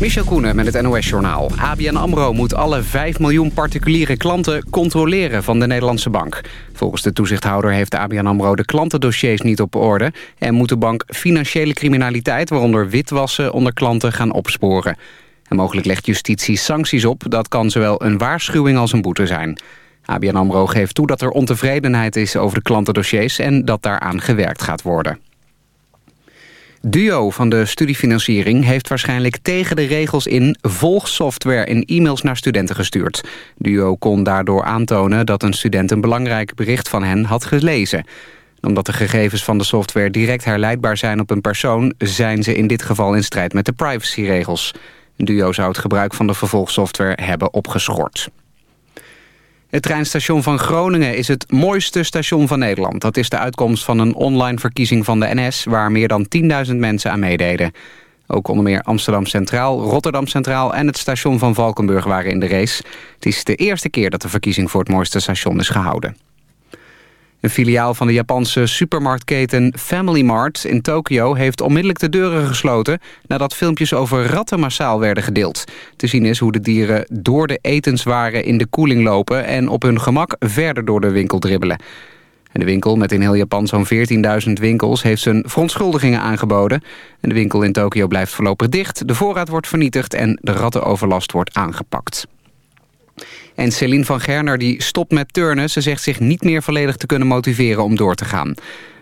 Michel Koenen met het NOS-journaal. ABN AMRO moet alle 5 miljoen particuliere klanten controleren van de Nederlandse bank. Volgens de toezichthouder heeft ABN AMRO de klantendossiers niet op orde... en moet de bank financiële criminaliteit, waaronder witwassen, onder klanten gaan opsporen. En mogelijk legt justitie sancties op. Dat kan zowel een waarschuwing als een boete zijn. ABN AMRO geeft toe dat er ontevredenheid is over de klantendossiers... en dat daaraan gewerkt gaat worden. Duo van de studiefinanciering heeft waarschijnlijk tegen de regels in volgsoftware in e-mails naar studenten gestuurd. Duo kon daardoor aantonen dat een student een belangrijk bericht van hen had gelezen. Omdat de gegevens van de software direct herleidbaar zijn op een persoon, zijn ze in dit geval in strijd met de privacyregels. Duo zou het gebruik van de vervolgsoftware hebben opgeschort. Het treinstation van Groningen is het mooiste station van Nederland. Dat is de uitkomst van een online verkiezing van de NS... waar meer dan 10.000 mensen aan meededen. Ook onder meer Amsterdam Centraal, Rotterdam Centraal... en het station van Valkenburg waren in de race. Het is de eerste keer dat de verkiezing voor het mooiste station is gehouden. Een filiaal van de Japanse supermarktketen Family Mart in Tokio... heeft onmiddellijk de deuren gesloten... nadat filmpjes over ratten massaal werden gedeeld. Te zien is hoe de dieren door de etenswaren in de koeling lopen... en op hun gemak verder door de winkel dribbelen. En de winkel met in heel Japan zo'n 14.000 winkels... heeft zijn verontschuldigingen aangeboden. En de winkel in Tokio blijft voorlopig dicht. De voorraad wordt vernietigd en de rattenoverlast wordt aangepakt. En Celine van Gerner die stopt met turnen. Ze zegt zich niet meer volledig te kunnen motiveren om door te gaan.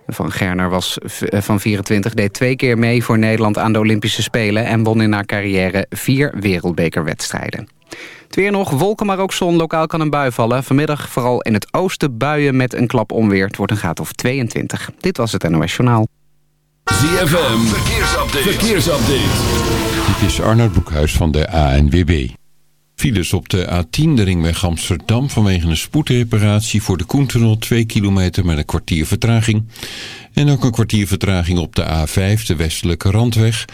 Van Gerner was eh, van 24, deed twee keer mee voor Nederland aan de Olympische Spelen... en won in haar carrière vier wereldbekerwedstrijden. Het weer nog, wolken maar ook zon. Lokaal kan een bui vallen. Vanmiddag vooral in het oosten buien met een klap onweer. Het wordt een graad of 22. Dit was het NOS Journaal. ZFM, verkeersupdate. verkeersupdate. Dit is Arnold Boekhuis van de ANWB. Files op de A10, de ringweg Amsterdam, vanwege een spoedreparatie voor de Koentunnel 2 kilometer met een kwartier vertraging. En ook een kwartier vertraging op de A5, de westelijke randweg,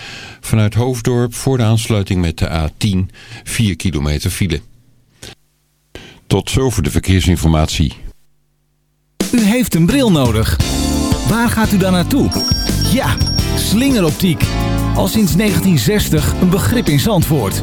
vanuit Hoofddorp voor de aansluiting met de A10, 4 kilometer file. Tot zover de verkeersinformatie. U heeft een bril nodig. Waar gaat u dan naartoe? Ja, slingeroptiek. Al sinds 1960 een begrip in Zandvoort.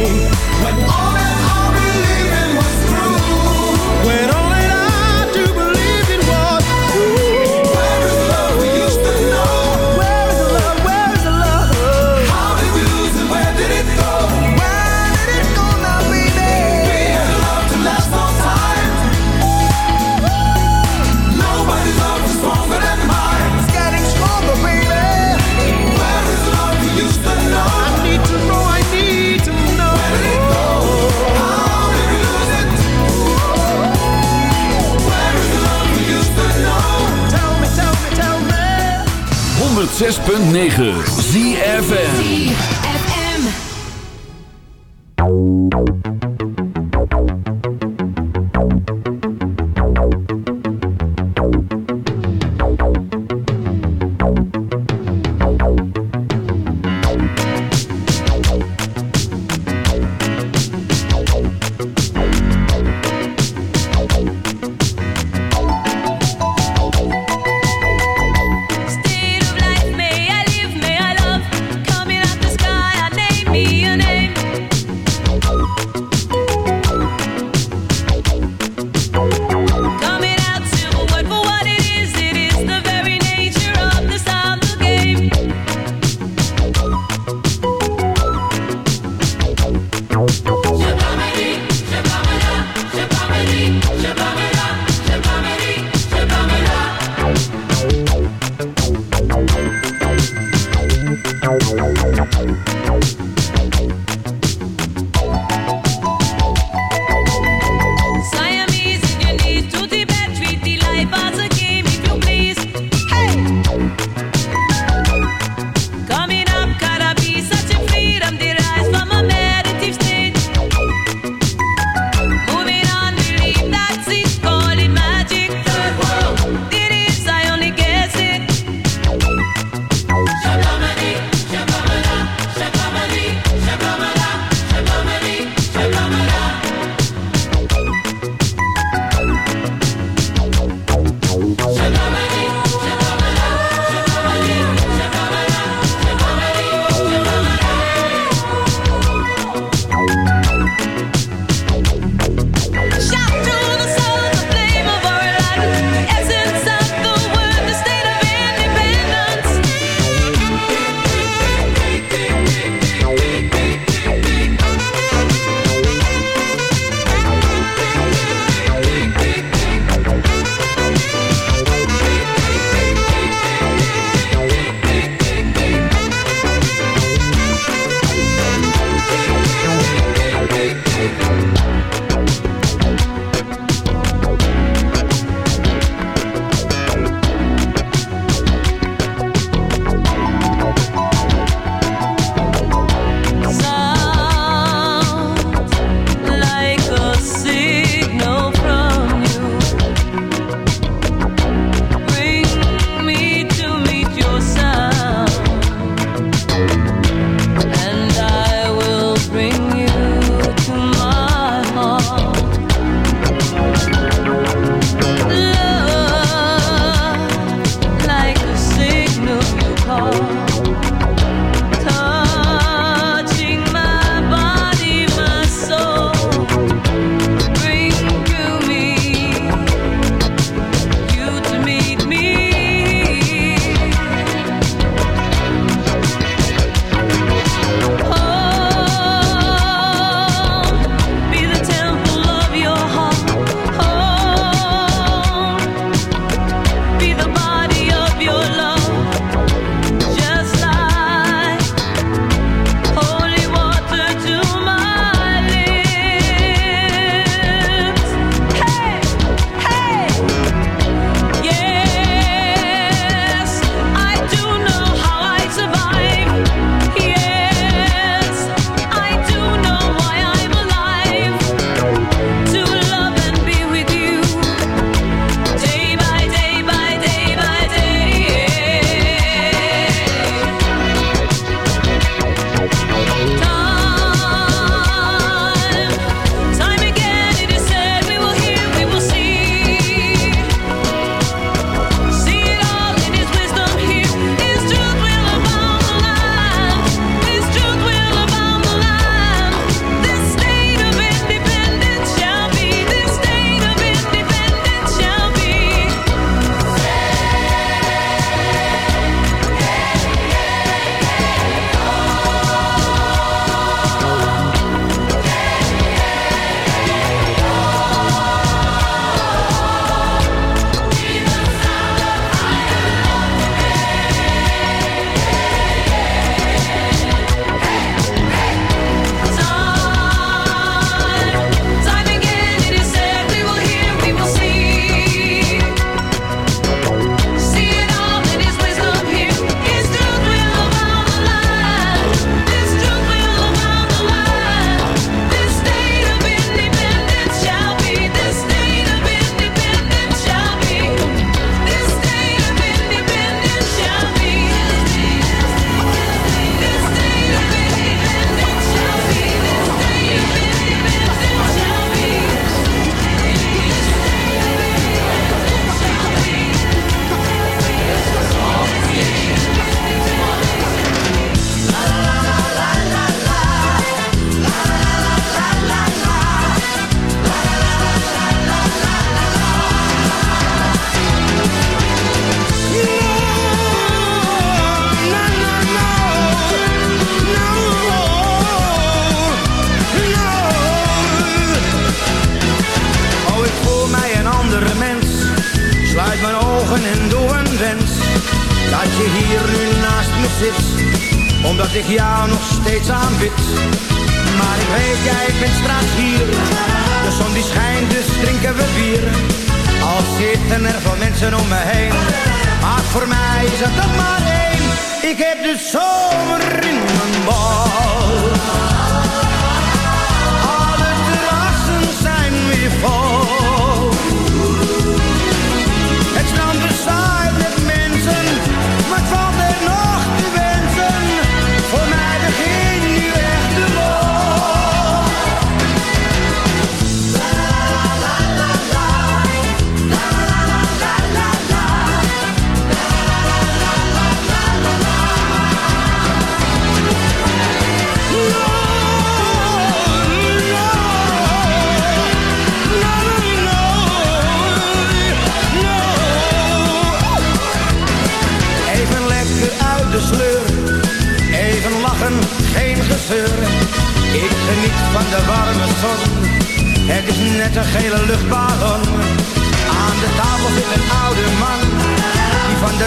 106.9 ZFN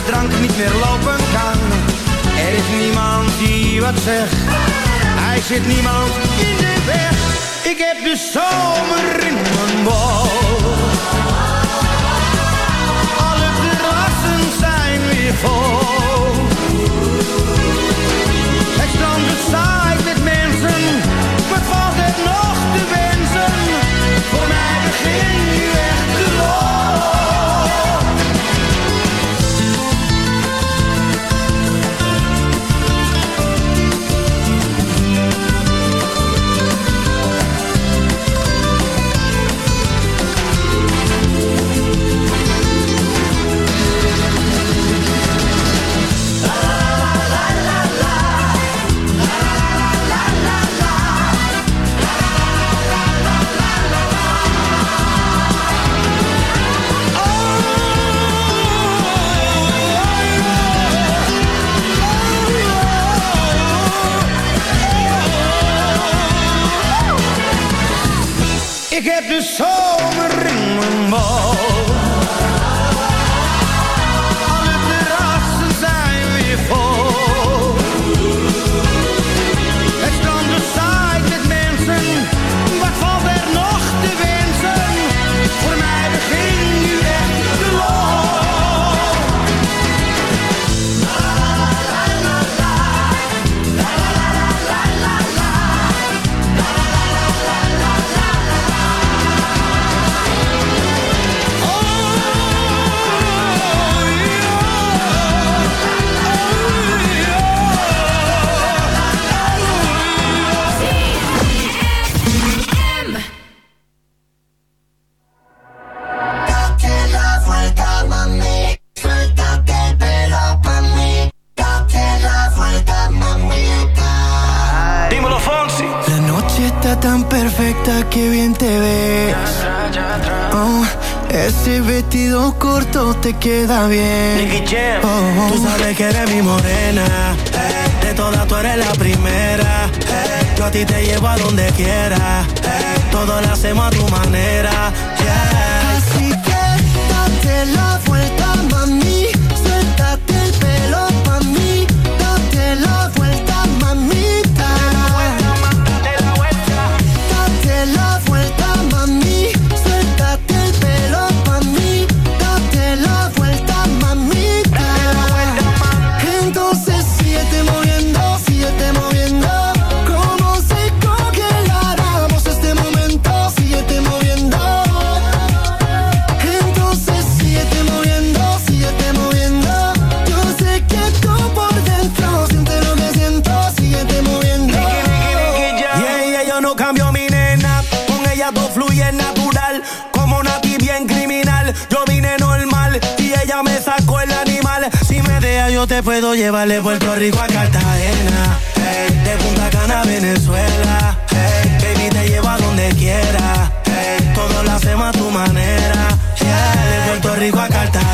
drank niet meer lopen kan. Er is niemand die wat zegt, hij zit niemand in de weg. Ik heb de zomer in mijn bol. Alle terrassen zijn weer vol. Het strand bezaaid met mensen, wat valt het nog te wensen? Voor mij begin nu echt de lol. get me so qué bien te ves. Oh, ese vestido corto te queda bien. Oh, oh. Tú sabes que eres mi morena. De todas tú eres la primera. Yo a ti te llevo a donde quiera. Todo lo hacemos a tu manera puedo llevar de Puerto Rico a Cartagena, eh, de Punta Cana a Venezuela, eh, baby te llevo a donde quiera, hey, eh, todo lo hacemos a tu manera, yeah, de Puerto Rico a Cartagena.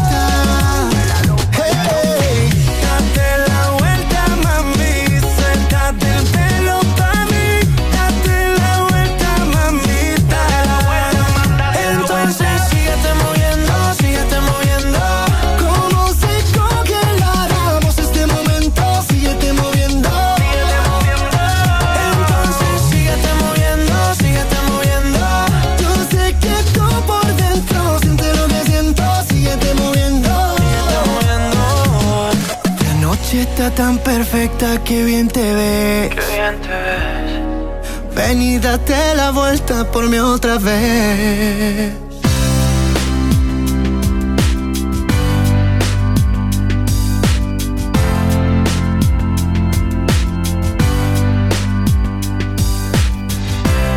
Bonita, tan perfecta, que bien te ves. Qué bien te ves. Ven y date la vuelta por mí otra vez.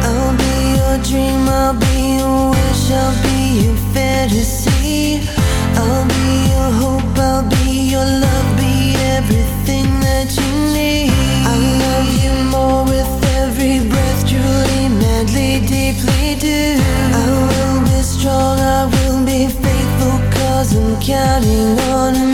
I'll be your dream, I'll be your wish, I'll be your fantasy. counting on.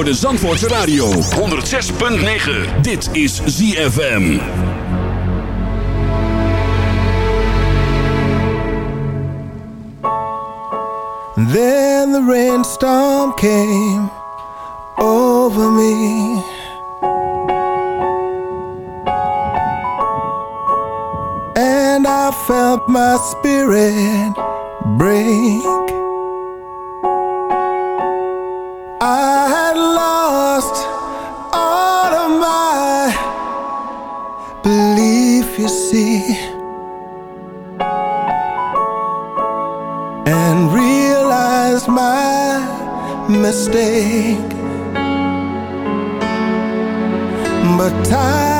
voor de Zandvoortse Radio. 106.9. Dit is ZFM. Then the rainstorm came over me. And I felt my spirit break. you see. And realize my mistake. But time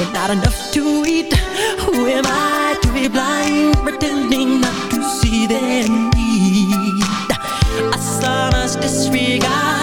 but not enough to eat. Who am I to be blind, pretending not to see them need? A summer's disregard.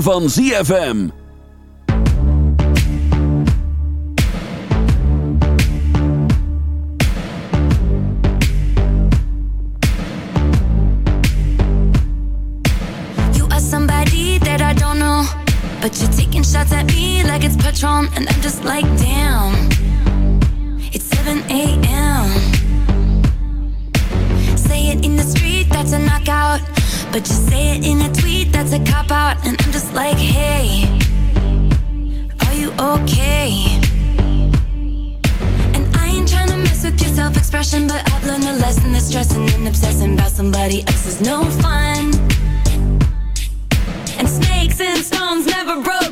Van ZFM. But you say it in a tweet, that's a cop out. And I'm just like, hey, are you okay? And I ain't trying to mess with your self expression. But I've learned a lesson that stressing and obsessing about somebody else is no fun. And snakes and stones never broke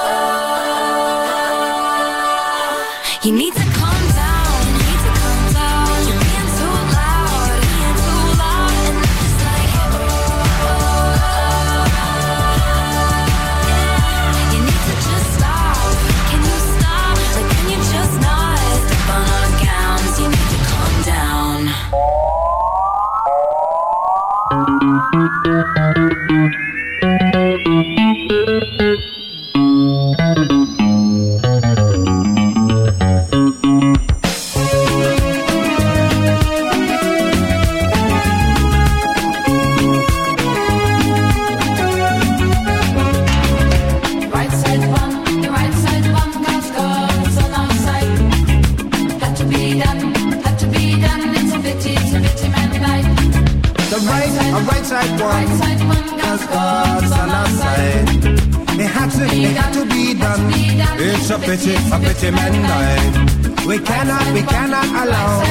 It's a pity man died. We cannot, we cannot allow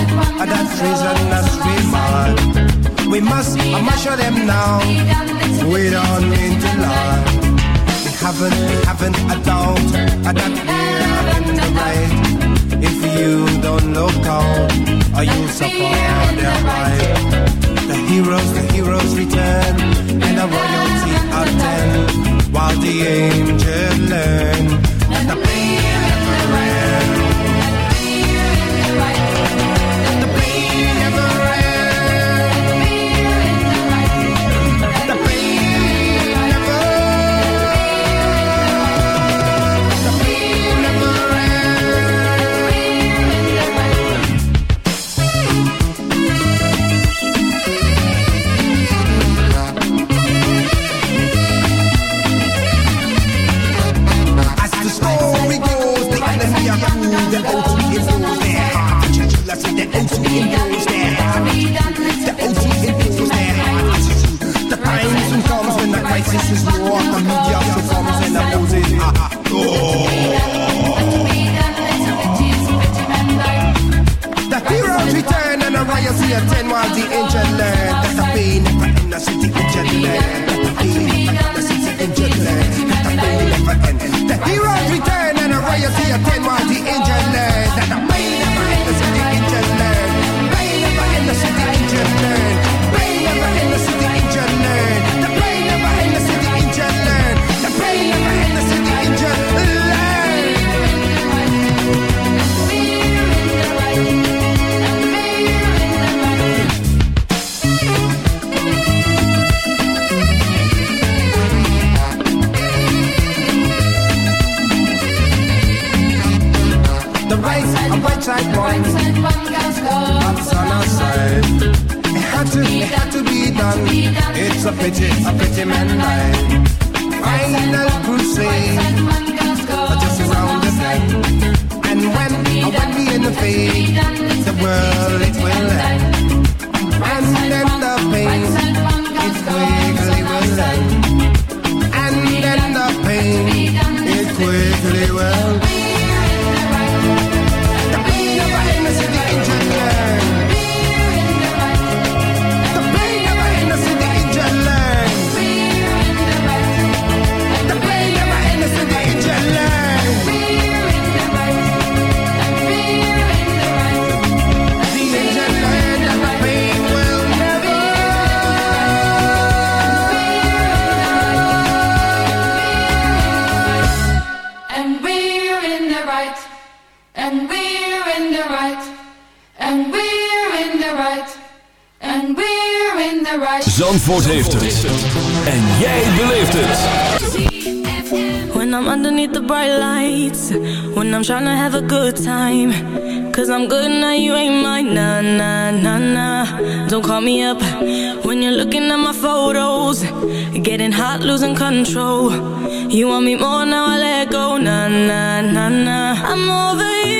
that treasonous remark. We must, I must show them now. We don't mean to lie. We haven't, we haven't a doubt that we're in the right. If you don't look out, or you'll suffer their right. The heroes, the heroes return, and the royalty attend, while the angels learn heeft het. En jij beleeft het. When I'm underneath the bright lights, when I'm trying to have a good time. Cause I'm good now, you ain't mine, nah, nah, nah, nah. Don't call me up when you're looking at my photos. Getting hot, losing control. You want me more, now I let go, nah, nah, nah, nah. I'm over you,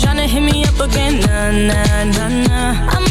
again Nah, nah, nah, nah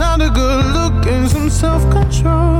not a good look and some self control.